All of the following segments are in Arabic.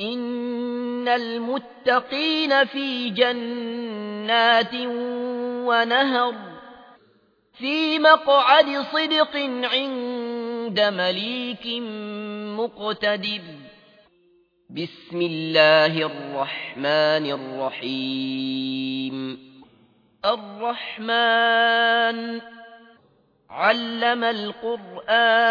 إن المتقين في جنات ونهر في مقعد صدق عند مليك مقتدر بسم الله الرحمن الرحيم الرحمن علم القرآن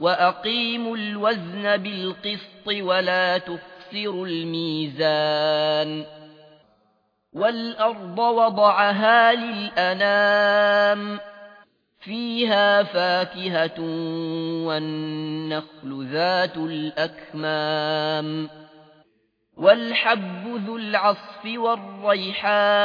وأقيموا الوزن بالقسط ولا تخسروا الميزان والأرض وضعها للأنام فيها فاكهة والنخل ذات الأكمام والحب ذو العصف والريحان